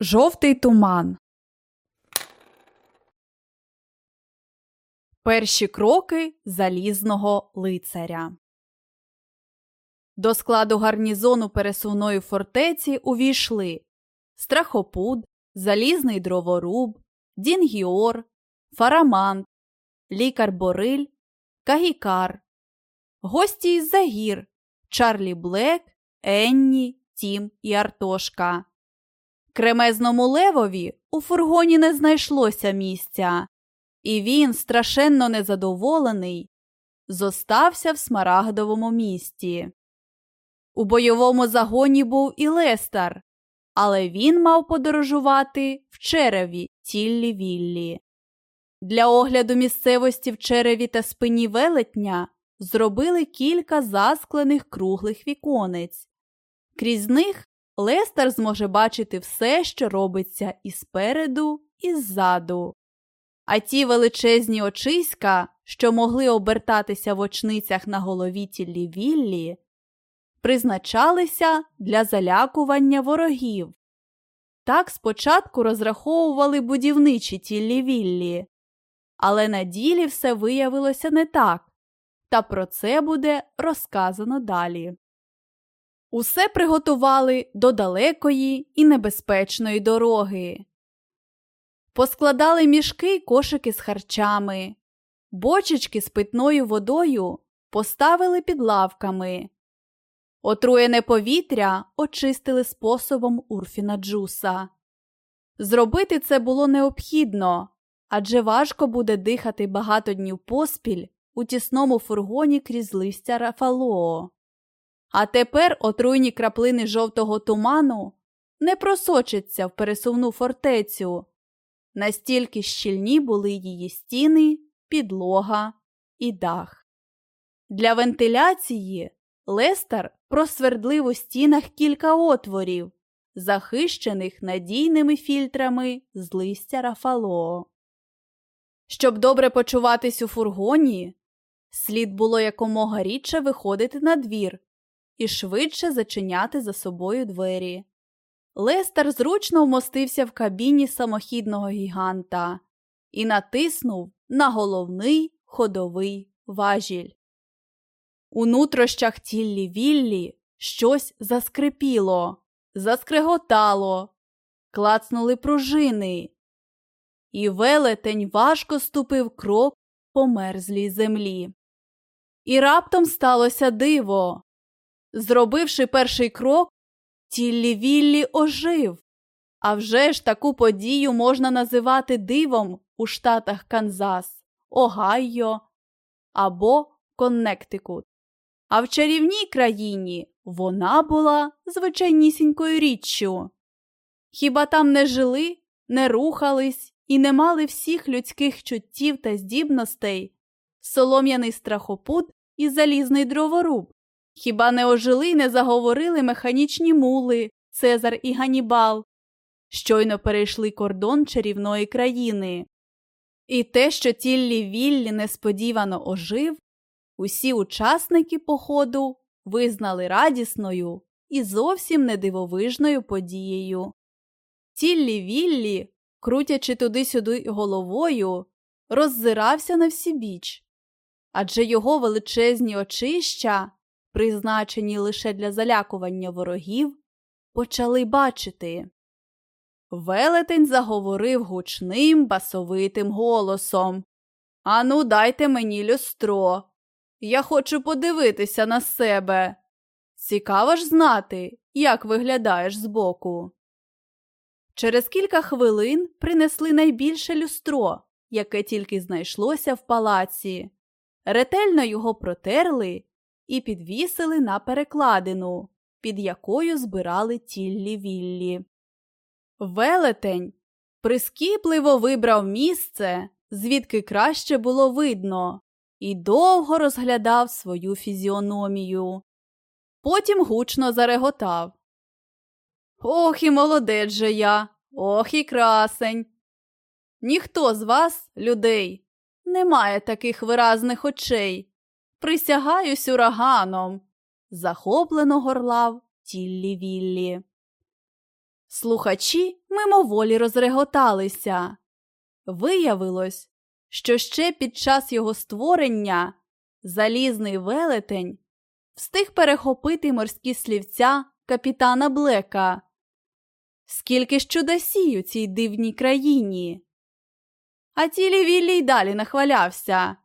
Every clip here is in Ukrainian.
Жовтий туман. Перші кроки Залізного Лицаря. До складу гарнізону пересувної фортеці увійшли Страхопуд, Залізний дроворуб, Дін Гіор, Фарамант, Лікар Бориль, Кагі-Кар, гості із-за гір, Чарлі Блек, Енні, Тім і Артошка. Кремезному левові у фургоні не знайшлося місця, і він, страшенно незадоволений, зостався в смарагдовому місті. У бойовому загоні був і Лестар, але він мав подорожувати в череві тіллі віллі. Для огляду місцевості в череві та спині велетня зробили кілька засклених круглих віконець. Крізь них Лестер зможе бачити все, що робиться і спереду, і ззаду. А ті величезні очиська, що могли обертатися в очницях на голові тіллі віллі, призначалися для залякування ворогів. Так спочатку розраховували будівничі тіллі віллі, але на ділі все виявилося не так, та про це буде розказано далі. Усе приготували до далекої і небезпечної дороги. Поскладали мішки й кошики з харчами, бочечки з питною водою поставили під лавками. Отруєне повітря очистили способом Урфіна Джуса. Зробити це було необхідно, адже важко буде дихати багато днів поспіль у тісному фургоні крізь листя Рафалоо. А тепер отруйні краплини жовтого туману не просочаться в пересувну фортецю. Настільки щільні були її стіни, підлога і дах. Для вентиляції Лестер просвердлив у стінах кілька отворів, захищених надійними фільтрами з листя Рафалоо. Щоб добре почуватись у фургоні, слід було якомога рідше виходити на двір і швидше зачиняти за собою двері. Лестер зручно вмостився в кабіні самохідного гіганта і натиснув на головний ходовий важіль. У нутрощах тіллі віллі щось заскрипіло, заскреготало, клацнули пружини, і велетень важко ступив крок по мерзлій землі. І раптом сталося диво. Зробивши перший крок, тіллі віллі ожив. А вже ж таку подію можна називати дивом у штатах Канзас, Огайо або Коннектикут. А в чарівній країні вона була звичайнісінькою річчю. Хіба там не жили, не рухались і не мали всіх людських чуттів та здібностей, солом'яний страхопут і залізний дроворуб? Хіба не ожили й не заговорили механічні мули, Цезар і Ганібал, щойно перейшли кордон чарівної країни? І те, що тіллі Віллі несподівано ожив, усі учасники походу визнали радісною і зовсім не дивовижною подією. Тіллі Віллі, крутячи туди-сюди головою, роззирався на всібіч, адже його величезні очища призначені лише для залякування ворогів, почали бачити. Велетень заговорив гучним басовитим голосом Ану, дайте мені люстро. Я хочу подивитися на себе. Цікаво ж знати, як виглядаєш збоку. Через кілька хвилин принесли найбільше люстро, яке тільки знайшлося в палаці. Ретельно його протерли і підвісили на перекладину, під якою збирали тіллі віллі. Велетень прискіпливо вибрав місце, звідки краще було видно, і довго розглядав свою фізіономію. Потім гучно зареготав. Ох і молодець же я, ох і красень. Ніхто з вас, людей, не має таких виразних очей, Присягаюсь ураганом, захоплено горлав тіллі віллі. Слухачі мимоволі розреготалися. Виявилось, що ще під час його створення залізний велетень встиг перехопити морські слівця капітана Блека. Скільки ж чудосій у цій дивній країні. А тілі Віллі й далі нахвалявся.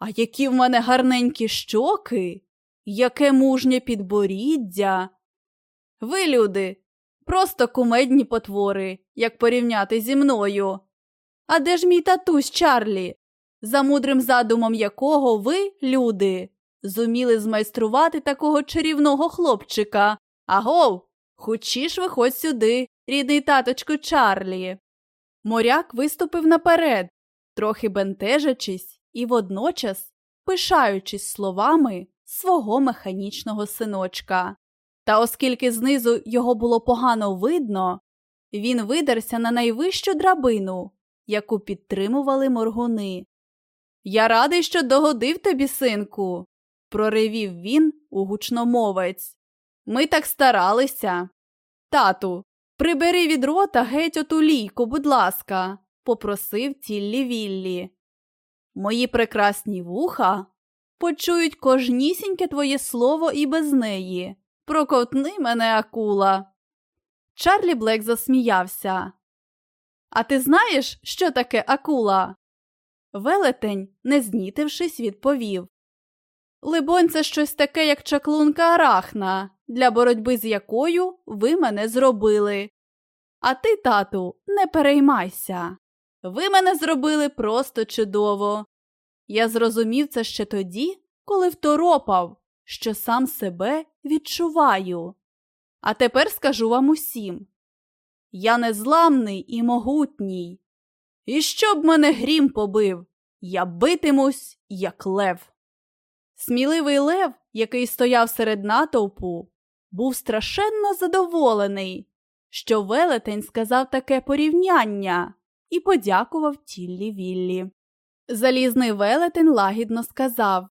А які в мене гарненькі щоки, яке мужнє підборіддя. Ви, люди, просто кумедні потвори, як порівняти зі мною. А де ж мій татусь Чарлі, за мудрим задумом якого ви, люди, зуміли змайструвати такого чарівного хлопчика? Агов, хочіш виходь сюди, рідний таточку Чарлі. Моряк виступив наперед, трохи бентежачись і водночас пишаючись словами свого механічного синочка. Та оскільки знизу його було погано видно, він видерся на найвищу драбину, яку підтримували моргуни. Я радий, що догодив тобі, синку, проривів він у гучномовець. Ми так старалися. Тату, прибери від рота геть оту лійку, будь ласка, попросив тіллі Віллі. Мої прекрасні вуха почують кожнісіньке твоє слово і без неї. Проковтни мене, акула. Чарлі Блек засміявся. А ти знаєш, що таке акула? Велетень, не знітившись, відповів. Либонь, це щось таке, як чаклунка арахна, для боротьби з якою ви мене зробили. А ти, тату, не переймайся. Ви мене зробили просто чудово. Я зрозумів це ще тоді, коли второпав, що сам себе відчуваю. А тепер скажу вам усім я незламний і могутній. І щоб мене грім побив, я битимусь, як лев. Сміливий лев, який стояв серед натовпу, був страшенно задоволений, що велетень сказав таке порівняння і подякував тіллі Віллі. Залізний велетень лагідно сказав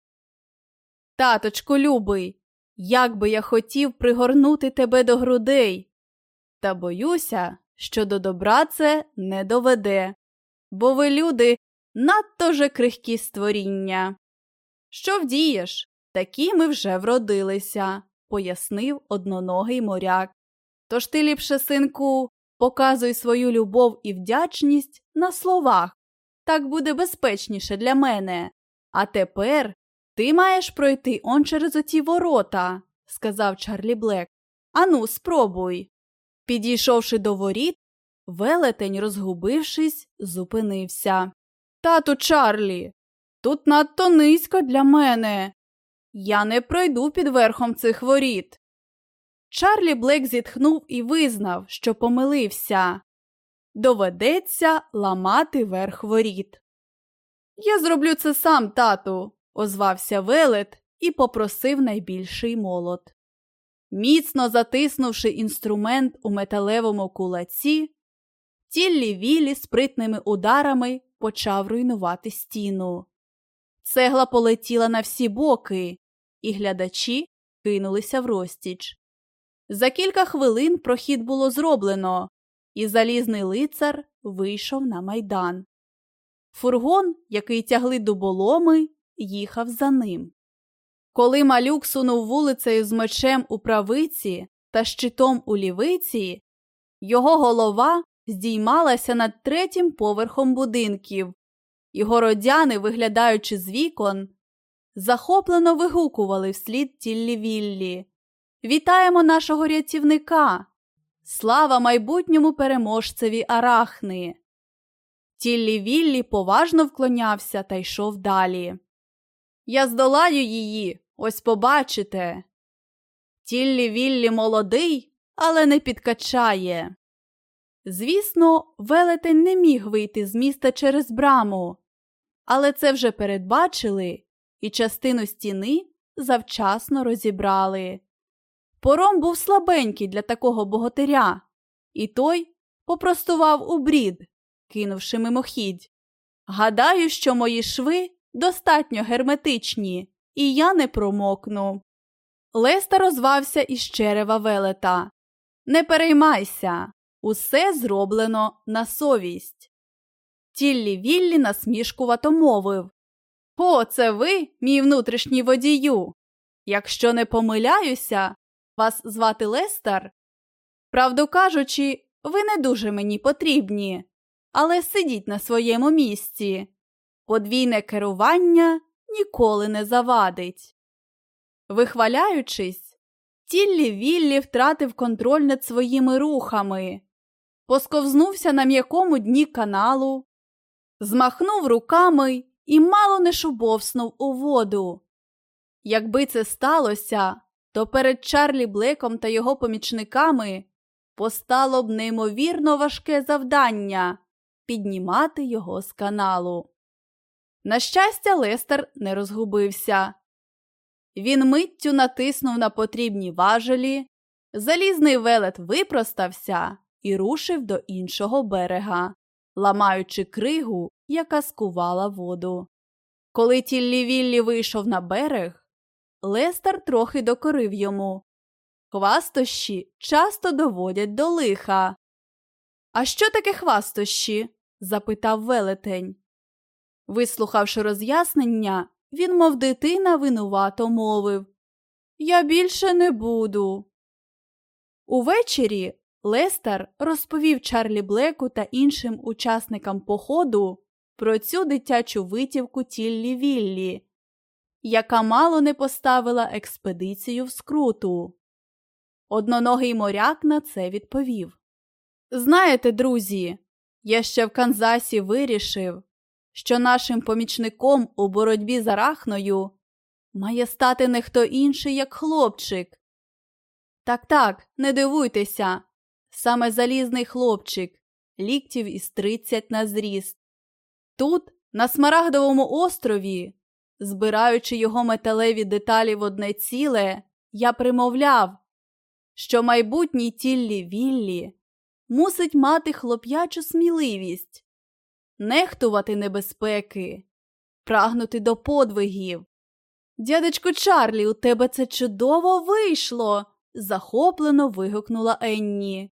Таточку, любий, як би я хотів пригорнути тебе до грудей. Та боюся, що до добра це не доведе, бо ви, люди, надто же крихкі створіння. Що вдієш? Такі ми вже вродилися, пояснив одноногий моряк. Тож ти ліпше, синку, показуй свою любов і вдячність на словах. Так буде безпечніше для мене. А тепер ти маєш пройти он через оті ворота, сказав Чарлі Блек. Ану, спробуй. Підійшовши до воріт, велетень, розгубившись, зупинився. Тату Чарлі, тут надто низько для мене. Я не пройду під верхом цих воріт. Чарлі Блек зітхнув і визнав, що помилився. Доведеться ламати верх воріт. Я зроблю це сам, тату, озвався велет і попросив найбільший молот. Міцно затиснувши інструмент у металевому кулаці, тіллі вілі спритними ударами почав руйнувати стіну. Цегла полетіла на всі боки, і глядачі кинулися в розтіч. За кілька хвилин прохід було зроблено, і залізний лицар вийшов на майдан. Фургон, який тягли дуболоми, їхав за ним. Коли малюк сунув вулицею з мечем у правиці та щитом у лівиці, його голова здіймалася над третім поверхом будинків, і городяни, виглядаючи з вікон, захоплено вигукували вслід тіллі Віллі. Вітаємо нашого рятівника! Слава майбутньому переможцеві Арахни! Тіллі Віллі поважно вклонявся та йшов далі. Я здолаю її, ось побачите. Тіллі Віллі молодий, але не підкачає. Звісно, велетень не міг вийти з міста через браму, але це вже передбачили і частину стіни завчасно розібрали. Пором був слабенький для такого богатиря, і той попростував у брід, кинувши мимохідь. Гадаю, що мої шви достатньо герметичні, і я не промокну. Леста розвався із черева велета. Не переймайся, усе зроблено на совість. Тіллі Віллі насмішкувато мовив О, це ви, мій внутрішній водію. Якщо не помиляюся, вас звати Лестер? Правду кажучи, ви не дуже мені потрібні, але сидіть на своєму місці. Подвійне керування ніколи не завадить. Вихваляючись, тіллі Віллі втратив контроль над своїми рухами, посковзнувся на м'якому дні каналу, змахнув руками і мало не шубовснув у воду. Якби це сталося, то перед Чарлі Блеком та його помічниками постало б неймовірно важке завдання піднімати його з каналу. На щастя, Лестер не розгубився. Він миттю натиснув на потрібні важелі, залізний велет випростався і рушив до іншого берега, ламаючи кригу, яка скувала воду. Коли Тіллі Віллі вийшов на берег, Лестер трохи докорив йому. Хвастощі часто доводять до лиха. А що таке хвастощі? запитав велетень. Вислухавши роз'яснення, він, мов дитина, винувато мовив Я більше не буду. Увечері Лестер розповів Чарлі Блеку та іншим учасникам походу про цю дитячу витівку Тіллі Віллі, яка мало не поставила експедицію в скруту. Одноногий моряк на це відповів Знаєте, друзі, я ще в Канзасі вирішив, що нашим помічником у боротьбі з арахною має стати не хто інший, як хлопчик. Так так, не дивуйтеся, саме залізний хлопчик, ліктів із тридцять на зріст. Тут, на Смарагдовому острові, збираючи його металеві деталі в одне ціле, я примовляв, що майбутній тіллі Віллі мусить мати хлоп'ячу сміливість, нехтувати небезпеки, прагнути до подвигів. Дядечку Чарлі, у тебе це чудово вийшло, захоплено вигукнула Енні.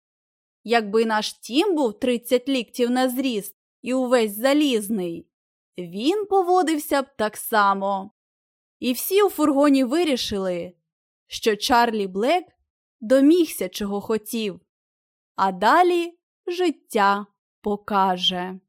Якби наш тім був 30 ліктів на зріст і увесь залізний, він поводився б так само. І всі у фургоні вирішили, що Чарлі Блек домігся, чого хотів, а далі життя покаже.